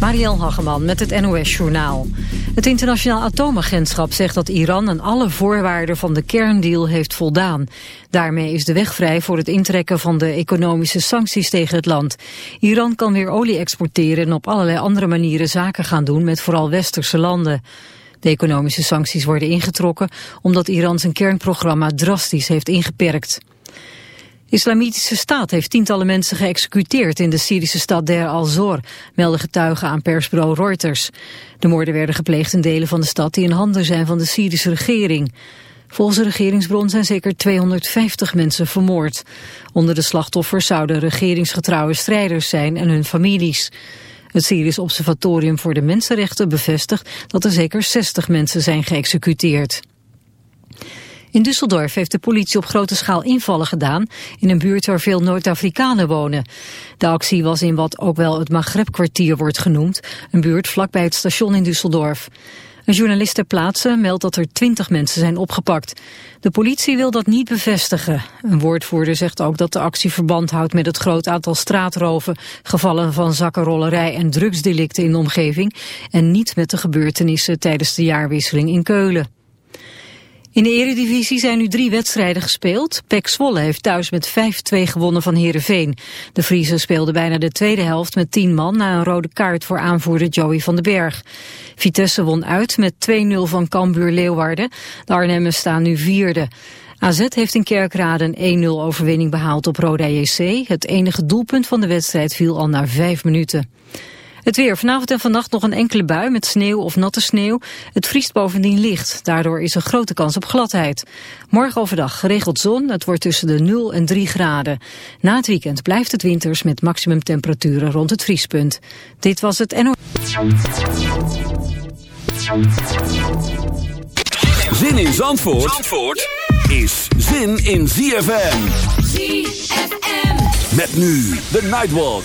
Marielle Hageman met het NOS Journaal. Het internationaal atoomagentschap zegt dat Iran aan alle voorwaarden van de kerndeal heeft voldaan. Daarmee is de weg vrij voor het intrekken van de economische sancties tegen het land. Iran kan weer olie exporteren en op allerlei andere manieren zaken gaan doen met vooral westerse landen. De economische sancties worden ingetrokken omdat Iran zijn kernprogramma drastisch heeft ingeperkt. Islamitische staat heeft tientallen mensen geëxecuteerd in de Syrische stad Der al-Zor, melden getuigen aan persbureau Reuters. De moorden werden gepleegd in delen van de stad die in handen zijn van de Syrische regering. Volgens de regeringsbron zijn zeker 250 mensen vermoord. Onder de slachtoffers zouden regeringsgetrouwe strijders zijn en hun families. Het Syrisch Observatorium voor de Mensenrechten bevestigt dat er zeker 60 mensen zijn geëxecuteerd. In Düsseldorf heeft de politie op grote schaal invallen gedaan in een buurt waar veel Noord-Afrikanen wonen. De actie was in wat ook wel het Maghreb-kwartier wordt genoemd, een buurt vlakbij het station in Düsseldorf. Een journalist ter plaatse meldt dat er twintig mensen zijn opgepakt. De politie wil dat niet bevestigen. Een woordvoerder zegt ook dat de actie verband houdt met het groot aantal straatroven, gevallen van zakkenrollerij en drugsdelicten in de omgeving en niet met de gebeurtenissen tijdens de jaarwisseling in Keulen. In de eredivisie zijn nu drie wedstrijden gespeeld. PEC Zwolle heeft thuis met 5-2 gewonnen van Heerenveen. De Friese speelden bijna de tweede helft met 10 man... na een rode kaart voor aanvoerder Joey van den Berg. Vitesse won uit met 2-0 van Cambuur Leeuwarden. De Arnhemmers staan nu vierde. AZ heeft in Kerkrade een 1-0 overwinning behaald op Roda JC. Het enige doelpunt van de wedstrijd viel al na vijf minuten. Het weer. Vanavond en vannacht nog een enkele bui met sneeuw of natte sneeuw. Het vriest bovendien licht. Daardoor is er grote kans op gladheid. Morgen overdag geregeld zon. Het wordt tussen de 0 en 3 graden. Na het weekend blijft het winters met maximumtemperaturen rond het vriespunt. Dit was het NO. Zin in Zandvoort, Zandvoort is zin in ZFM. ZFM. Met nu de Nightwalk.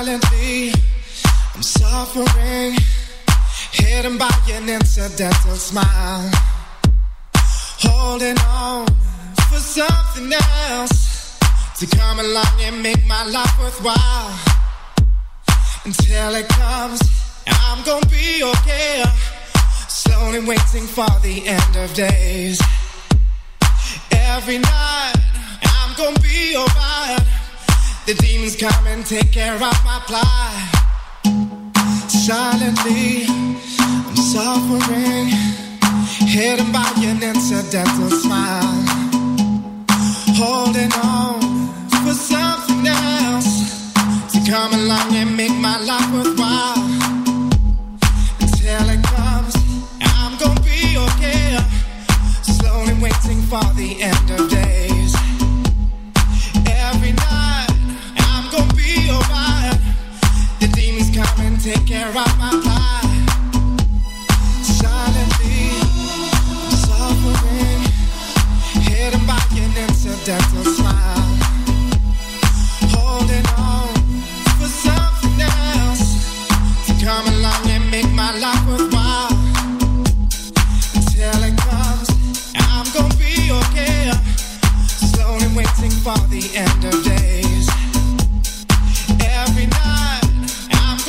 Silently. I'm suffering, hidden by an incidental smile. Holding on for something else to come along and make my life worthwhile. Until it comes, I'm gonna be okay. Slowly waiting for the end of days. Every night, I'm gonna be alright. The demons come and take care of my plight. Silently, I'm suffering, hidden by an incidental smile. Holding on for something else to come along and make my life worthwhile. Until it comes, I'm gonna be okay. Slowly waiting for the end of days. Take care of my plight. Silently, suffering, hidden by an incidental smile. Holding on for something else to come along and make my life worthwhile. Until it comes, I'm gonna be okay. Slowly waiting for the end of days every night.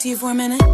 to you for a minute?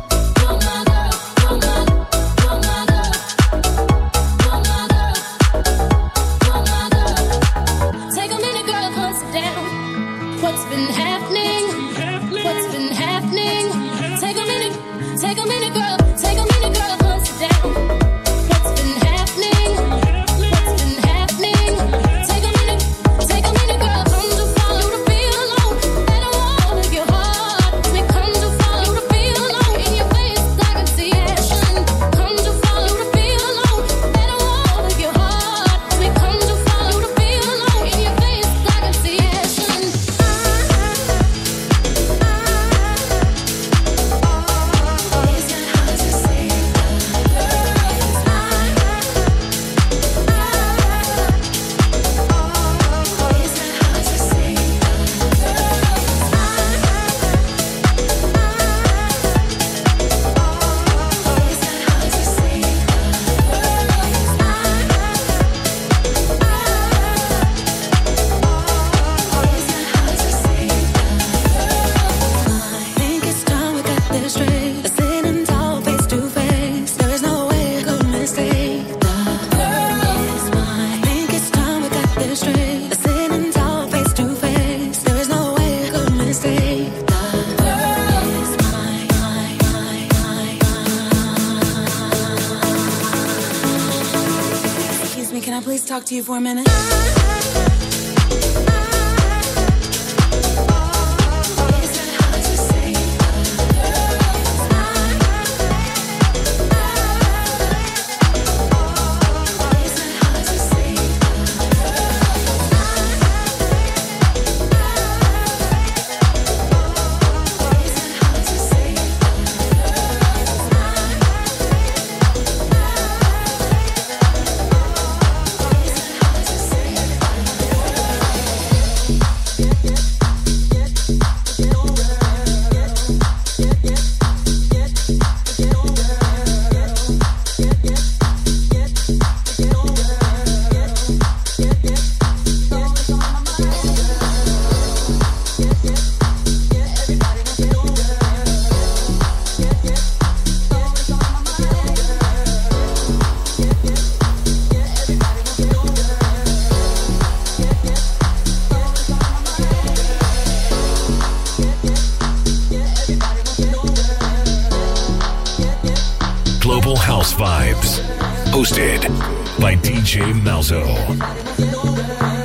To you for a minute? By DJ Malzo.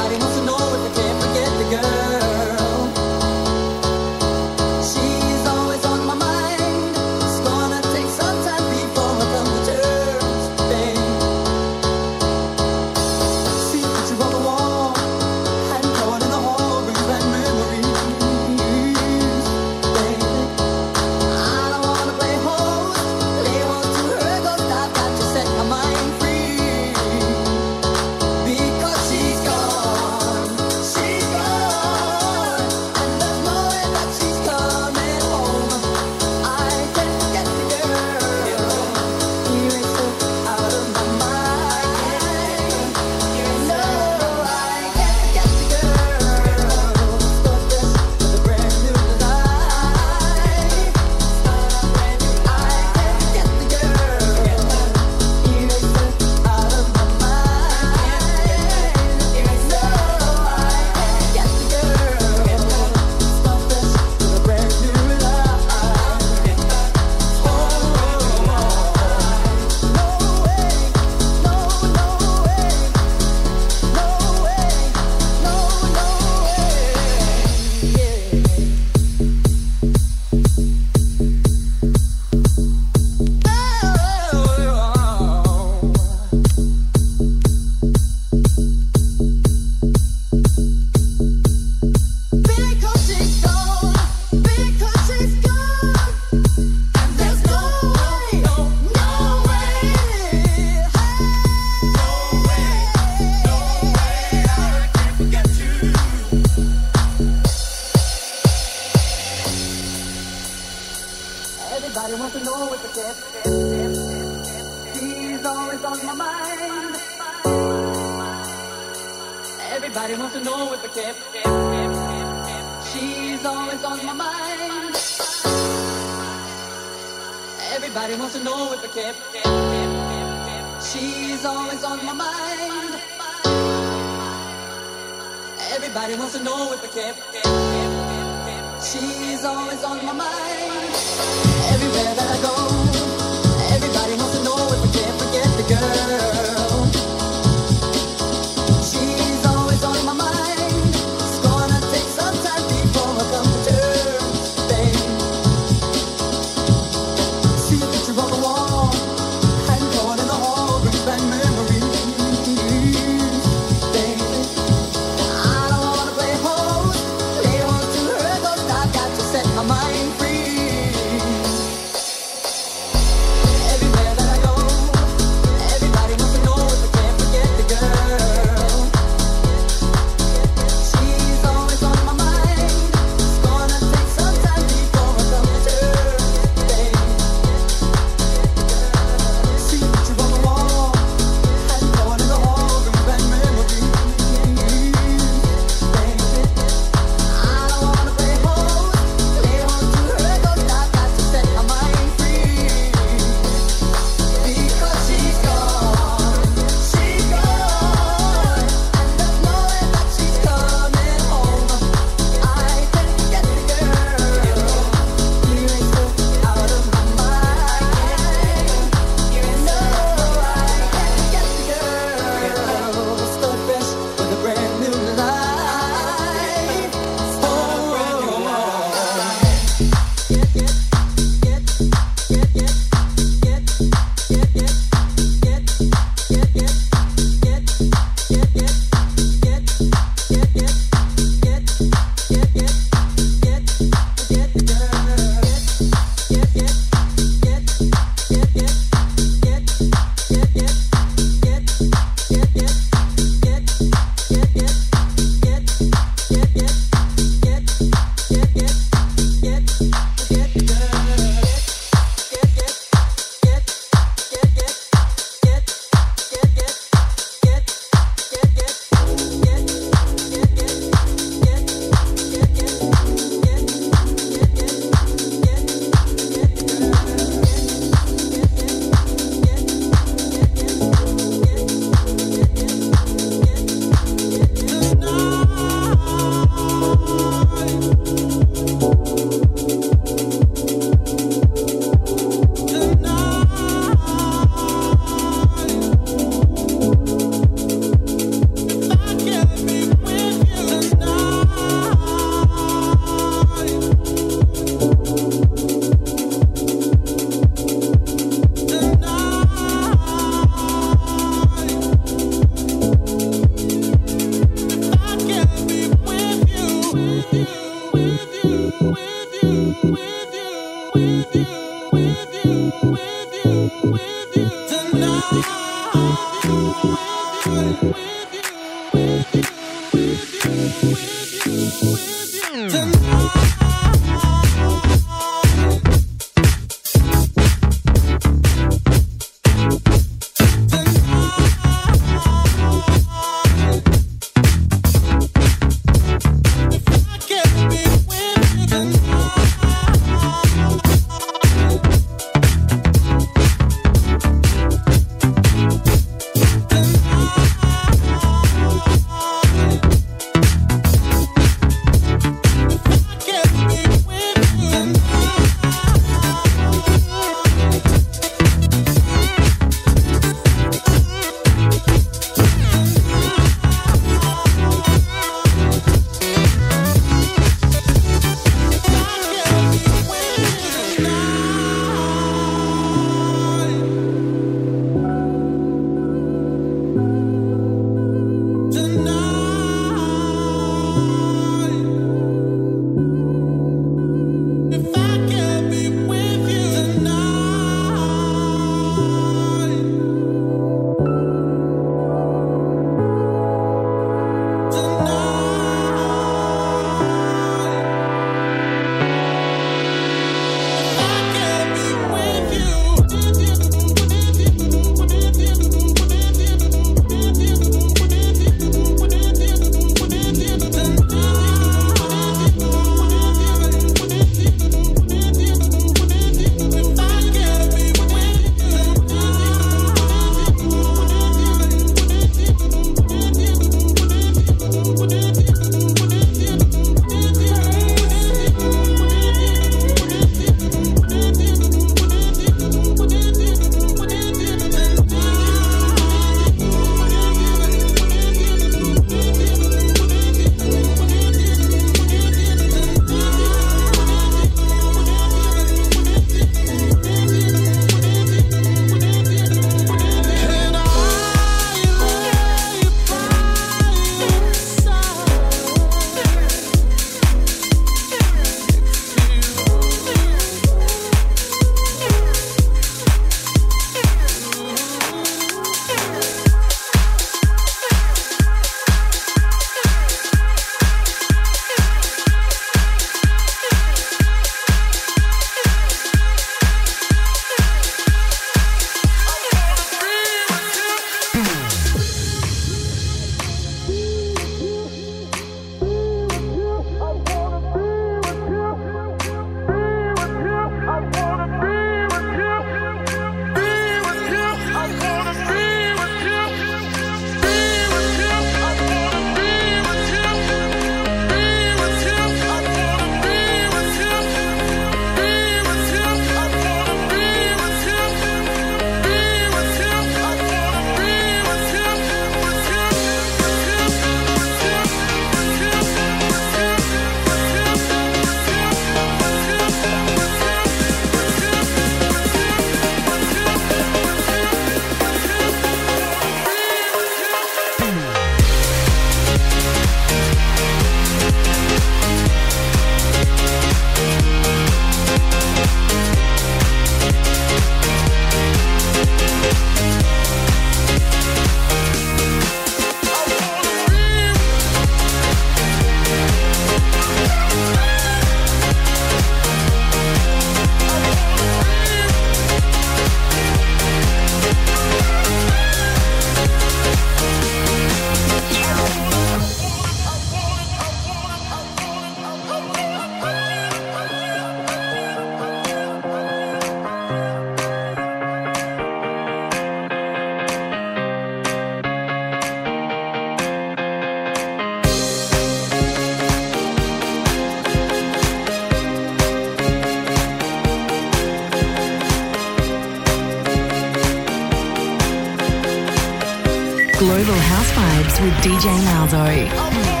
DJ Malzo.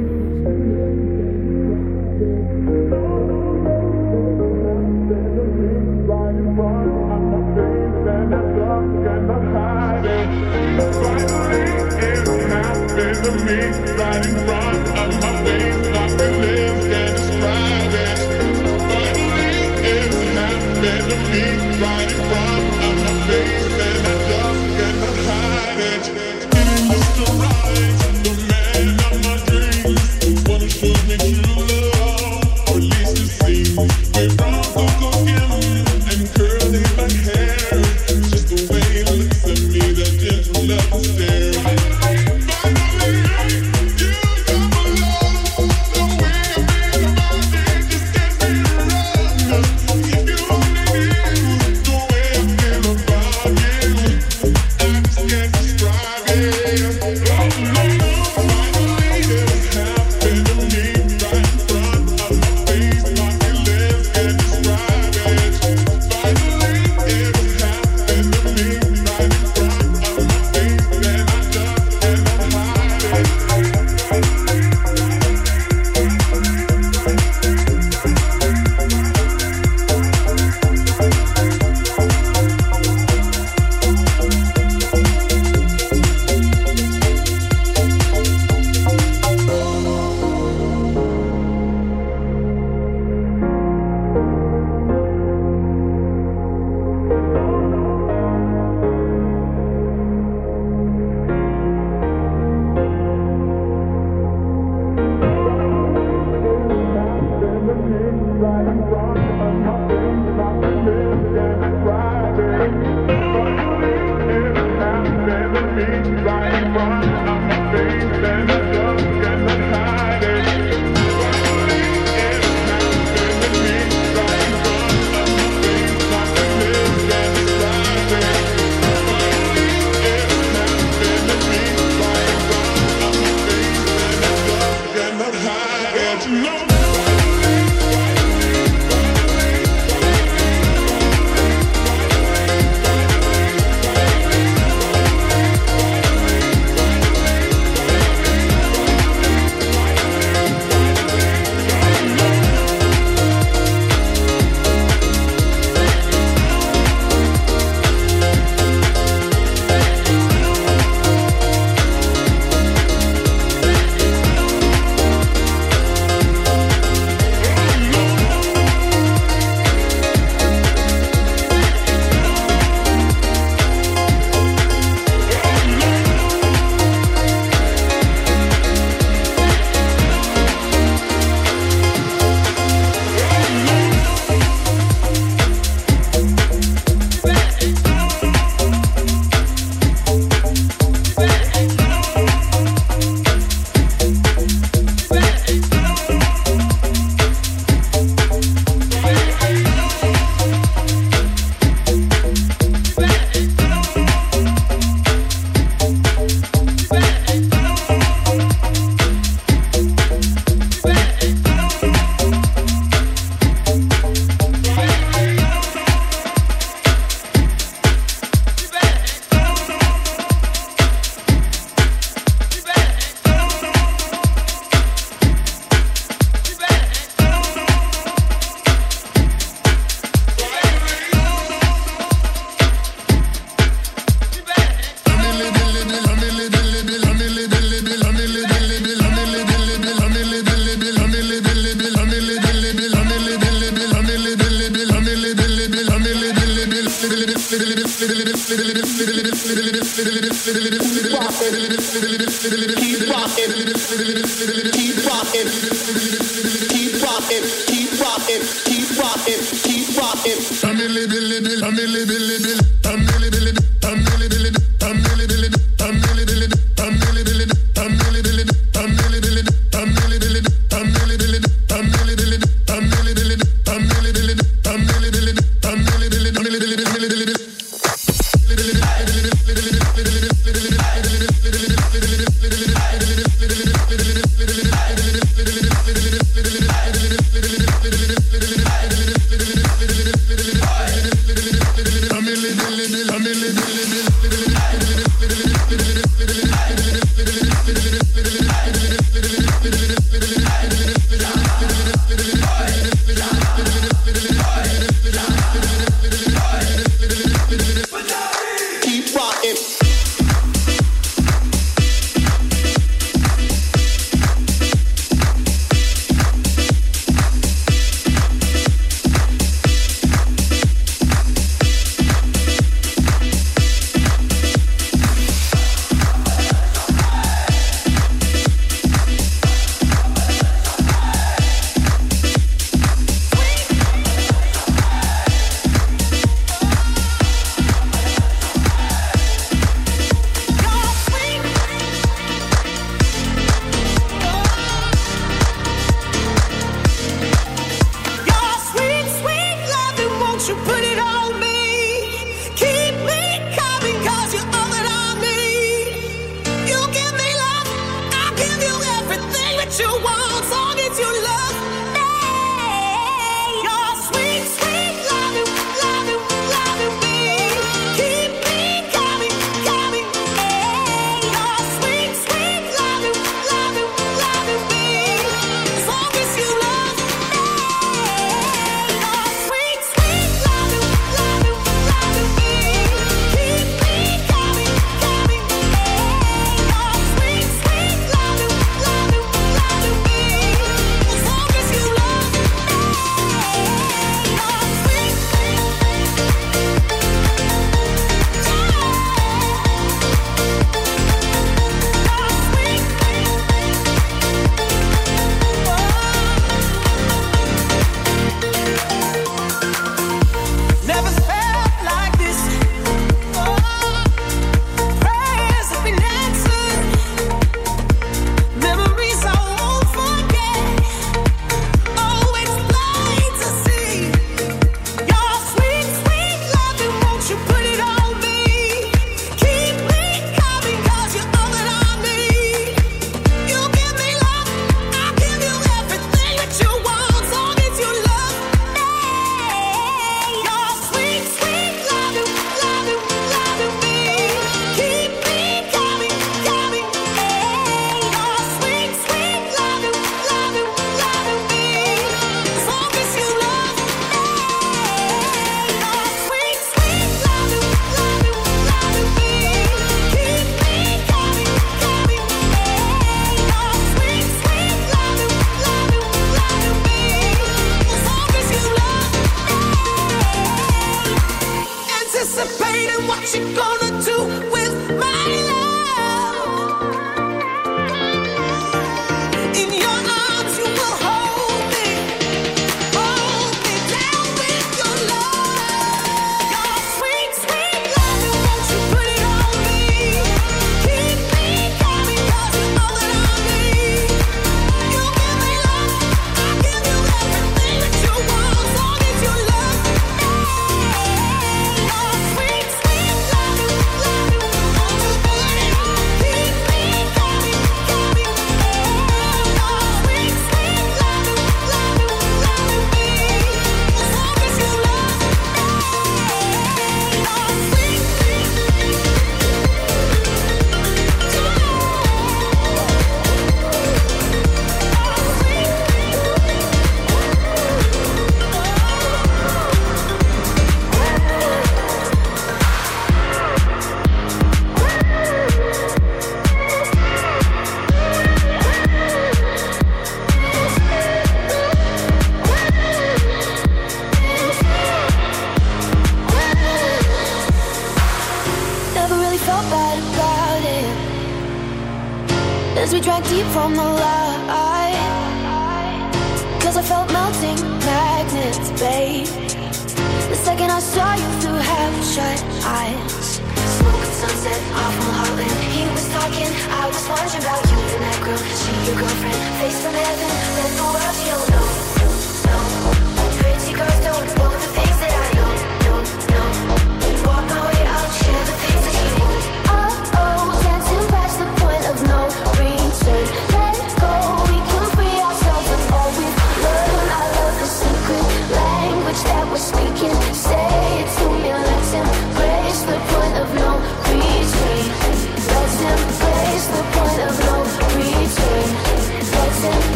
Cause I felt melting magnets, babe. The second I saw you through half shut eyes. Smoke sunset off from Heartland. He was talking, I was wondering about you and that girl. She your girlfriend, face from heaven, let the world you don't know.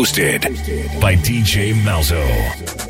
Hosted by DJ Malzo.